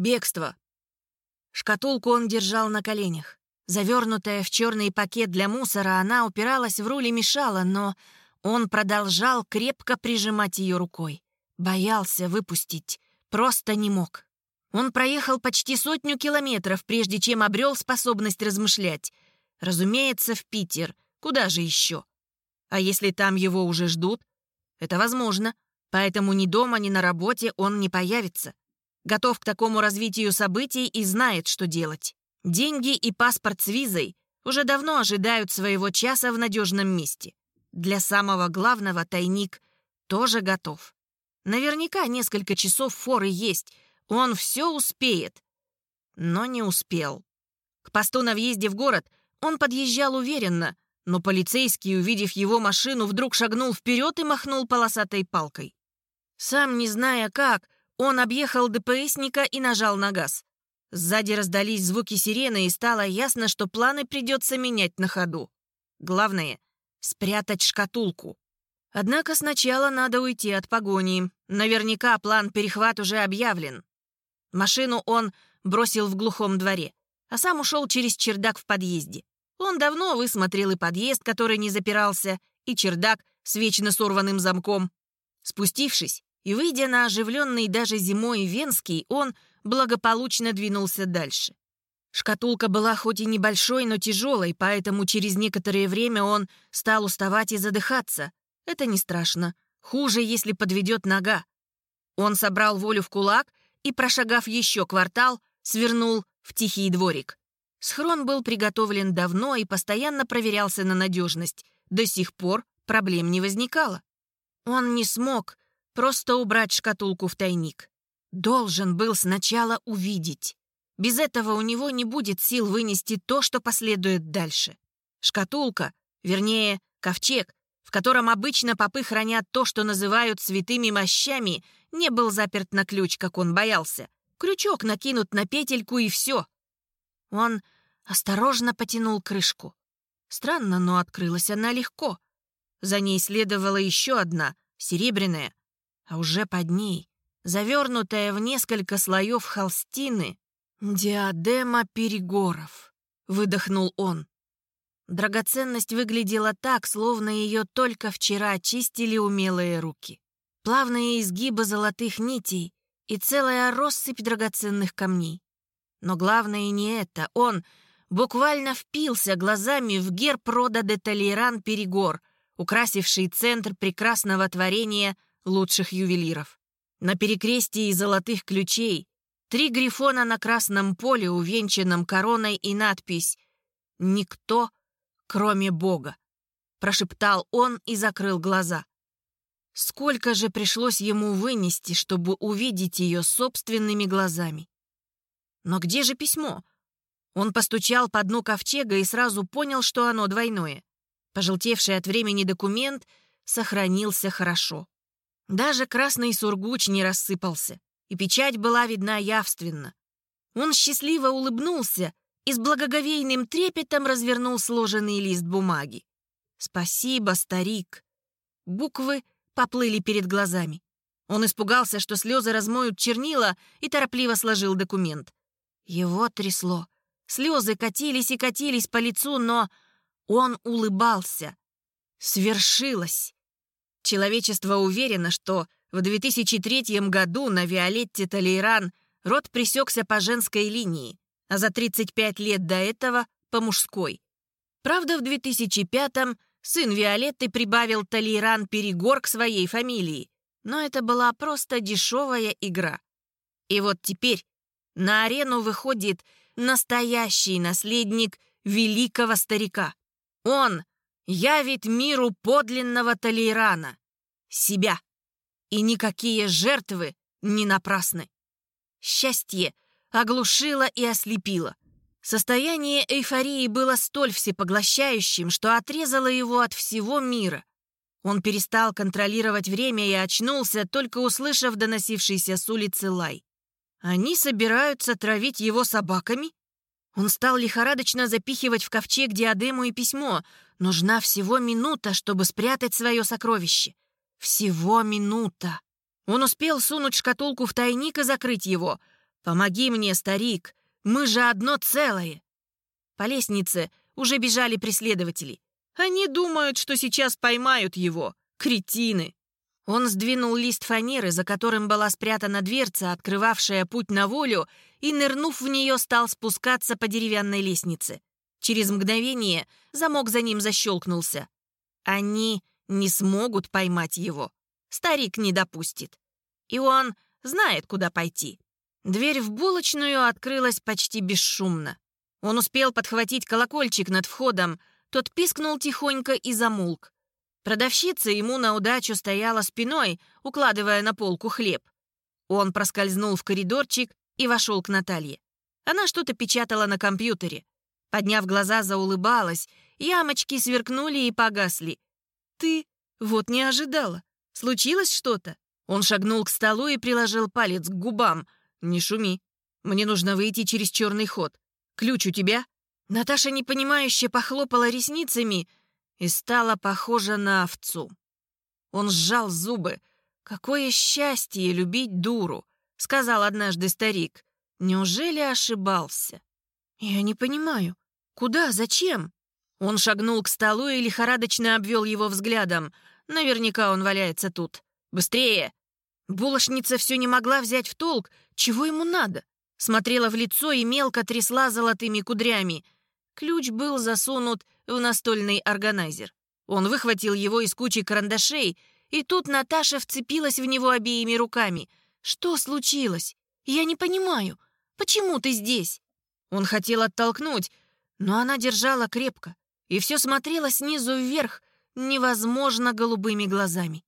Бегство. Шкатулку он держал на коленях. Завернутая в черный пакет для мусора, она упиралась в руль и мешала, но он продолжал крепко прижимать ее рукой. Боялся выпустить, просто не мог. Он проехал почти сотню километров, прежде чем обрел способность размышлять. Разумеется, в Питер. Куда же еще? А если там его уже ждут? Это возможно. Поэтому ни дома, ни на работе он не появится. Готов к такому развитию событий и знает, что делать. Деньги и паспорт с визой уже давно ожидают своего часа в надежном месте. Для самого главного тайник тоже готов. Наверняка несколько часов форы есть, он все успеет. Но не успел. К посту на въезде в город он подъезжал уверенно, но полицейский, увидев его машину, вдруг шагнул вперед и махнул полосатой палкой. Сам не зная как, он объехал ДПСника и нажал на газ. Сзади раздались звуки сирены, и стало ясно, что планы придется менять на ходу. Главное — спрятать шкатулку. Однако сначала надо уйти от погони. Наверняка план перехват уже объявлен. Машину он бросил в глухом дворе, а сам ушел через чердак в подъезде. Он давно высмотрел и подъезд, который не запирался, и чердак с вечно сорванным замком. Спустившись и выйдя на оживленный даже зимой Венский, он благополучно двинулся дальше. Шкатулка была хоть и небольшой, но тяжелой, поэтому через некоторое время он стал уставать и задыхаться. Это не страшно. Хуже, если подведет нога. Он собрал волю в кулак и, прошагав еще квартал, свернул в тихий дворик. Схрон был приготовлен давно и постоянно проверялся на надежность. До сих пор проблем не возникало. Он не смог просто убрать шкатулку в тайник. Должен был сначала увидеть. Без этого у него не будет сил вынести то, что последует дальше. Шкатулка, вернее, ковчег, в котором обычно попы хранят то, что называют святыми мощами, не был заперт на ключ, как он боялся. Крючок накинут на петельку и все. Он осторожно потянул крышку. Странно, но открылась она легко. За ней следовала еще одна, серебряная, а уже под ней завернутая в несколько слоев холстины, диадема перегоров. Выдохнул он. Драгоценность выглядела так, словно ее только вчера чистили умелые руки. Плавные изгибы золотых нитей и целая россыпь драгоценных камней. Но главное не это. Он буквально впился глазами в герб рода де Толейран Перегор, украсивший центр прекрасного творения лучших ювелиров. На перекрестии золотых ключей три грифона на красном поле, увенчанном короной и надпись «Никто, кроме Бога», прошептал он и закрыл глаза. Сколько же пришлось ему вынести, чтобы увидеть ее собственными глазами? Но где же письмо? Он постучал по дну ковчега и сразу понял, что оно двойное. Пожелтевший от времени документ сохранился хорошо. Даже красный сургуч не рассыпался, и печать была видна явственно. Он счастливо улыбнулся и с благоговейным трепетом развернул сложенный лист бумаги. «Спасибо, старик». Буквы поплыли перед глазами. Он испугался, что слезы размоют чернила, и торопливо сложил документ. Его трясло. Слезы катились и катились по лицу, но он улыбался. Свершилось. Человечество уверено, что в 2003 году на Виолетте Толейран род пресекся по женской линии, а за 35 лет до этого — по мужской. Правда, в 2005-м сын Виолетты прибавил Толейран Перегор к своей фамилии, но это была просто дешевая игра. И вот теперь на арену выходит настоящий наследник великого старика. Он явит миру подлинного Толейрана, себя. И никакие жертвы не напрасны. Счастье оглушило и ослепило. Состояние эйфории было столь всепоглощающим, что отрезало его от всего мира. Он перестал контролировать время и очнулся, только услышав доносившийся с улицы лай. Они собираются травить его собаками? Он стал лихорадочно запихивать в ковчег диадему и письмо. Нужна всего минута, чтобы спрятать свое сокровище. Всего минута. Он успел сунуть шкатулку в тайник и закрыть его. «Помоги мне, старик! Мы же одно целое!» По лестнице уже бежали преследователи. Они думают, что сейчас поймают его. Кретины! Он сдвинул лист фанеры, за которым была спрятана дверца, открывавшая путь на волю, и, нырнув в нее, стал спускаться по деревянной лестнице. Через мгновение замок за ним защелкнулся. Они не смогут поймать его. Старик не допустит. И он знает, куда пойти. Дверь в булочную открылась почти бесшумно. Он успел подхватить колокольчик над входом, тот пискнул тихонько и замулк. Продавщица ему на удачу стояла спиной, укладывая на полку хлеб. Он проскользнул в коридорчик и вошел к Наталье. Она что-то печатала на компьютере. Подняв глаза, заулыбалась, ямочки сверкнули и погасли. «Ты? Вот не ожидала. Случилось что-то?» Он шагнул к столу и приложил палец к губам. «Не шуми. Мне нужно выйти через черный ход. Ключ у тебя?» Наташа непонимающе похлопала ресницами и стала похожа на овцу. Он сжал зубы. «Какое счастье любить дуру!» — сказал однажды старик. «Неужели ошибался?» «Я не понимаю. Куда? Зачем?» Он шагнул к столу и лихорадочно обвел его взглядом. Наверняка он валяется тут. «Быстрее!» Булошница все не могла взять в толк, чего ему надо. Смотрела в лицо и мелко трясла золотыми кудрями. Ключ был засунут в настольный органайзер. Он выхватил его из кучи карандашей, и тут Наташа вцепилась в него обеими руками. «Что случилось? Я не понимаю. Почему ты здесь?» Он хотел оттолкнуть, но она держала крепко и все смотрела снизу вверх невозможно голубыми глазами.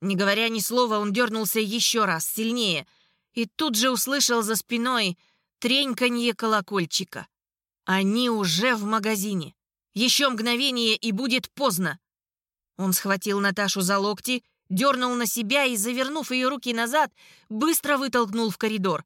Не говоря ни слова, он дернулся еще раз, сильнее, и тут же услышал за спиной треньканье колокольчика. Они уже в магазине. Еще мгновение, и будет поздно. Он схватил Наташу за локти, дернул на себя и, завернув ее руки назад, быстро вытолкнул в коридор.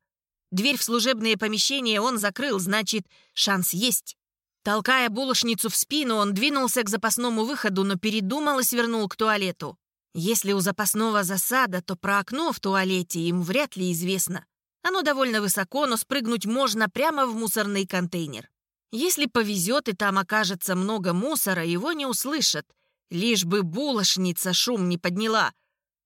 Дверь в служебное помещение он закрыл, значит, шанс есть. Толкая булочницу в спину, он двинулся к запасному выходу, но передумал и свернул к туалету. Если у запасного засада, то про окно в туалете им вряд ли известно. Оно довольно высоко, но спрыгнуть можно прямо в мусорный контейнер. Если повезет и там окажется много мусора, его не услышат. Лишь бы булочница шум не подняла.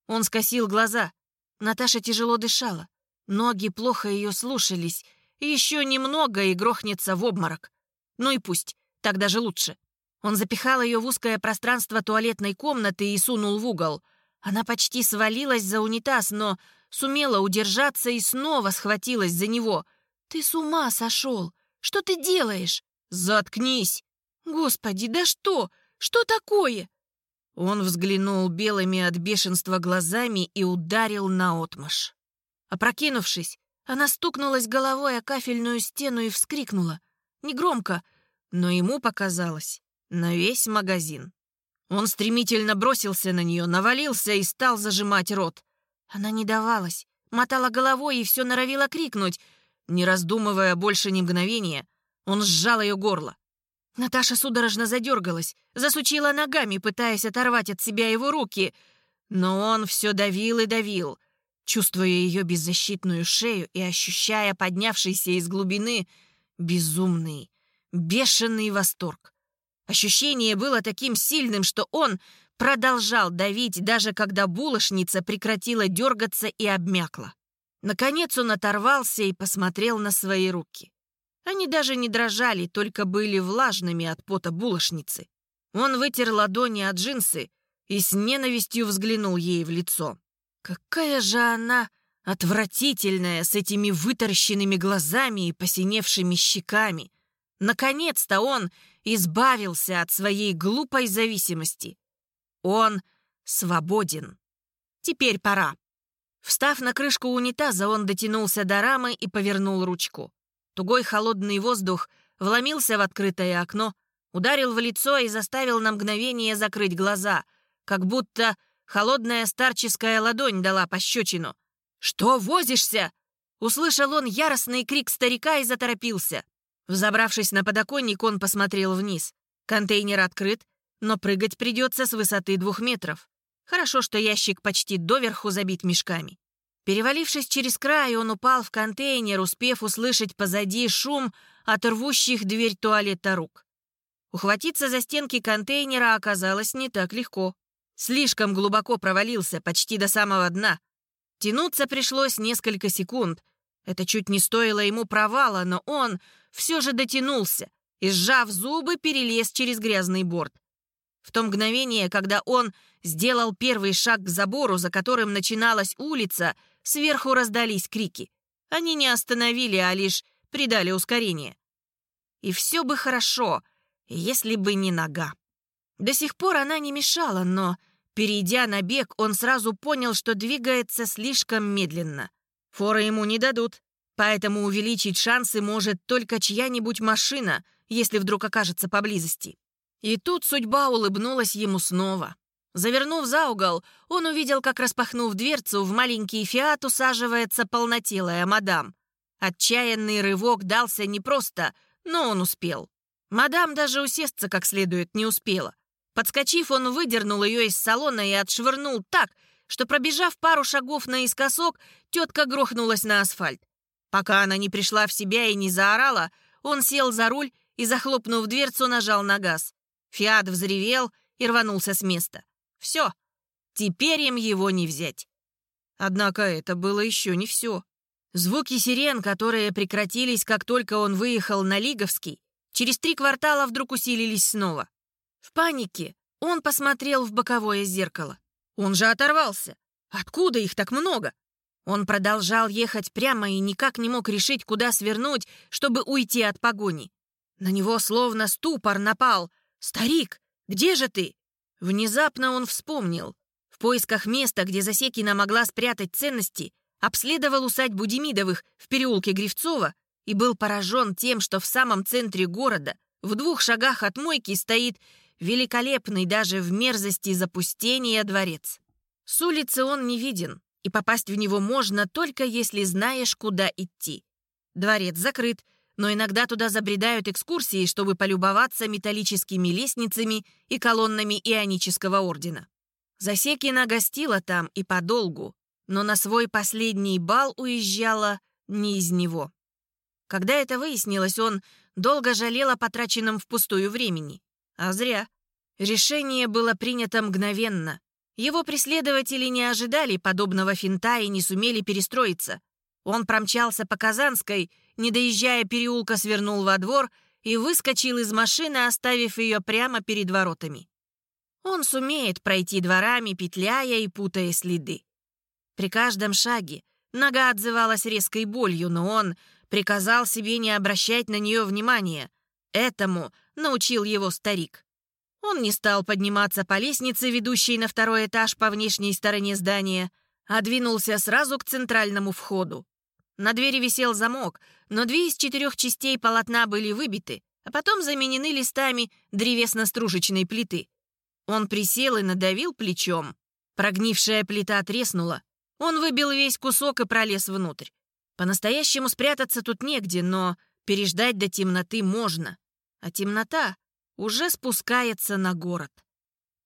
Он скосил глаза. Наташа тяжело дышала. Ноги плохо ее слушались. Еще немного и грохнется в обморок. Ну и пусть, так даже лучше. Он запихал ее в узкое пространство туалетной комнаты и сунул в угол. Она почти свалилась за унитаз, но сумела удержаться и снова схватилась за него. «Ты с ума сошел! Что ты делаешь?» «Заткнись!» «Господи, да что? Что такое?» Он взглянул белыми от бешенства глазами и ударил наотмашь. Опрокинувшись, она стукнулась головой о кафельную стену и вскрикнула. Негромко, но ему показалось, на весь магазин. Он стремительно бросился на нее, навалился и стал зажимать рот. Она не давалась, мотала головой и все норовила крикнуть. Не раздумывая больше ни мгновения, он сжал ее горло. Наташа судорожно задергалась, засучила ногами, пытаясь оторвать от себя его руки. Но он все давил и давил, чувствуя ее беззащитную шею и ощущая поднявшийся из глубины Безумный, бешеный восторг. Ощущение было таким сильным, что он продолжал давить, даже когда булочница прекратила дергаться и обмякла. Наконец он оторвался и посмотрел на свои руки. Они даже не дрожали, только были влажными от пота булочницы. Он вытер ладони от джинсы и с ненавистью взглянул ей в лицо. Какая же она Отвратительная, с этими вытаращенными глазами и посиневшими щеками. Наконец-то он избавился от своей глупой зависимости. Он свободен. Теперь пора. Встав на крышку унитаза, он дотянулся до рамы и повернул ручку. Тугой холодный воздух вломился в открытое окно, ударил в лицо и заставил на мгновение закрыть глаза, как будто холодная старческая ладонь дала пощечину — «Что возишься?» Услышал он яростный крик старика и заторопился. Взобравшись на подоконник, он посмотрел вниз. Контейнер открыт, но прыгать придется с высоты двух метров. Хорошо, что ящик почти доверху забит мешками. Перевалившись через край, он упал в контейнер, успев услышать позади шум от рвущих дверь туалета рук. Ухватиться за стенки контейнера оказалось не так легко. Слишком глубоко провалился, почти до самого дна. Тянуться пришлось несколько секунд. Это чуть не стоило ему провала, но он все же дотянулся и, сжав зубы, перелез через грязный борт. В то мгновение, когда он сделал первый шаг к забору, за которым начиналась улица, сверху раздались крики. Они не остановили, а лишь придали ускорение. И все бы хорошо, если бы не нога. До сих пор она не мешала, но, перейдя на бег, он сразу понял, что двигается слишком медленно. Форы ему не дадут, поэтому увеличить шансы может только чья-нибудь машина, если вдруг окажется поблизости. И тут судьба улыбнулась ему снова. Завернув за угол, он увидел, как, распахнув дверцу, в маленький фиат усаживается полнотелая мадам. Отчаянный рывок дался непросто, но он успел. Мадам даже усесться как следует не успела. Подскочив, он выдернул ее из салона и отшвырнул так, что, пробежав пару шагов наискосок, тетка грохнулась на асфальт. Пока она не пришла в себя и не заорала, он сел за руль и, захлопнув дверцу, нажал на газ. Фиат взревел и рванулся с места. Все, теперь им его не взять. Однако это было еще не все. Звуки сирен, которые прекратились, как только он выехал на Лиговский, через три квартала вдруг усилились снова. В панике он посмотрел в боковое зеркало. Он же оторвался. Откуда их так много? Он продолжал ехать прямо и никак не мог решить, куда свернуть, чтобы уйти от погони. На него словно ступор напал. «Старик, где же ты?» Внезапно он вспомнил. В поисках места, где Засекина могла спрятать ценности, обследовал усадьбу Демидовых в переулке Гривцова и был поражен тем, что в самом центре города, в двух шагах от мойки, стоит великолепный даже в мерзости запустения дворец. С улицы он не виден, и попасть в него можно только если знаешь, куда идти. Дворец закрыт, но иногда туда забредают экскурсии, чтобы полюбоваться металлическими лестницами и колоннами ионического ордена. Засекина гостила там и подолгу, но на свой последний бал уезжала не из него. Когда это выяснилось, он долго жалел о потраченном впустую времени. А зря. Решение было принято мгновенно. Его преследователи не ожидали подобного финта и не сумели перестроиться. Он промчался по Казанской, не доезжая переулка, свернул во двор и выскочил из машины, оставив ее прямо перед воротами. Он сумеет пройти дворами, петляя и путая следы. При каждом шаге нога отзывалась резкой болью, но он приказал себе не обращать на нее внимания. Этому научил его старик. Он не стал подниматься по лестнице, ведущей на второй этаж по внешней стороне здания, а двинулся сразу к центральному входу. На двери висел замок, но две из четырех частей полотна были выбиты, а потом заменены листами древесно-стружечной плиты. Он присел и надавил плечом. Прогнившая плита треснула. Он выбил весь кусок и пролез внутрь. По-настоящему спрятаться тут негде, но переждать до темноты можно. А темнота уже спускается на город.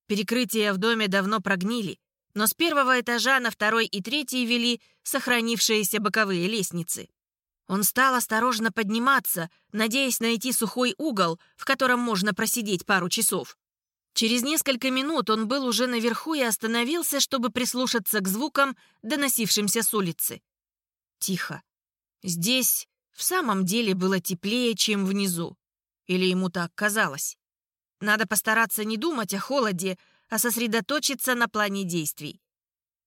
Перекрытия в доме давно прогнили, но с первого этажа на второй и третий вели сохранившиеся боковые лестницы. Он стал осторожно подниматься, надеясь найти сухой угол, в котором можно просидеть пару часов. Через несколько минут он был уже наверху и остановился, чтобы прислушаться к звукам, доносившимся с улицы. Тихо. Здесь в самом деле было теплее, чем внизу. Или ему так казалось. Надо постараться не думать о холоде, а сосредоточиться на плане действий.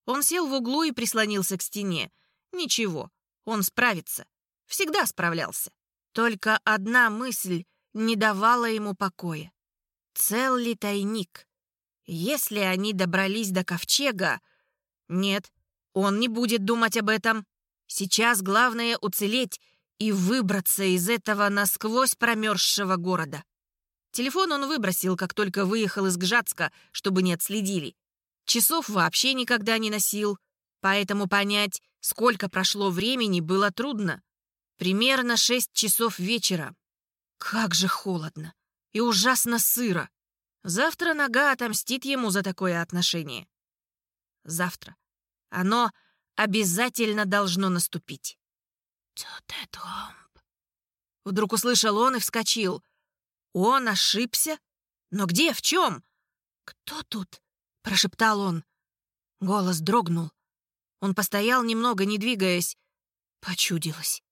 Он сел в углу и прислонился к стене. Ничего, он справится. Всегда справлялся. Только одна мысль не давала ему покоя. Цел ли тайник? Если они добрались до ковчега... Нет, он не будет думать об этом. Сейчас главное уцелеть и выбраться из этого насквозь промерзшего города. Телефон он выбросил, как только выехал из Гжатска, чтобы не отследили. Часов вообще никогда не носил, поэтому понять, сколько прошло времени, было трудно. Примерно шесть часов вечера. Как же холодно и ужасно сыро. Завтра нога отомстит ему за такое отношение. Завтра. Оно обязательно должно наступить. Вдруг услышал он и вскочил. Он ошибся? Но где, в чем? «Кто тут?» — прошептал он. Голос дрогнул. Он постоял немного, не двигаясь. Почудилось.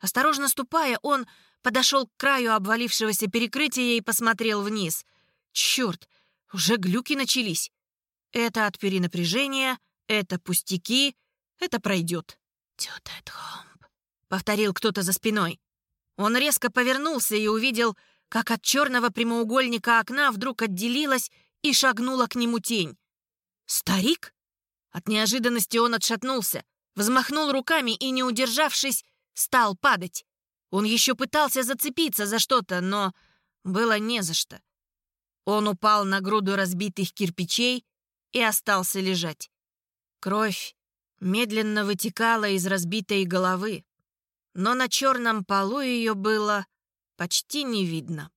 Осторожно ступая, он подошел к краю обвалившегося перекрытия и посмотрел вниз. Черт, уже глюки начались. Это от перенапряжения, это пустяки, это пройдет. Повторил кто-то за спиной. Он резко повернулся и увидел, как от черного прямоугольника окна вдруг отделилась и шагнула к нему тень. «Старик?» От неожиданности он отшатнулся, взмахнул руками и, не удержавшись, стал падать. Он еще пытался зацепиться за что-то, но было не за что. Он упал на груду разбитых кирпичей и остался лежать. Кровь медленно вытекала из разбитой головы, но на черном полу ее было почти не видно.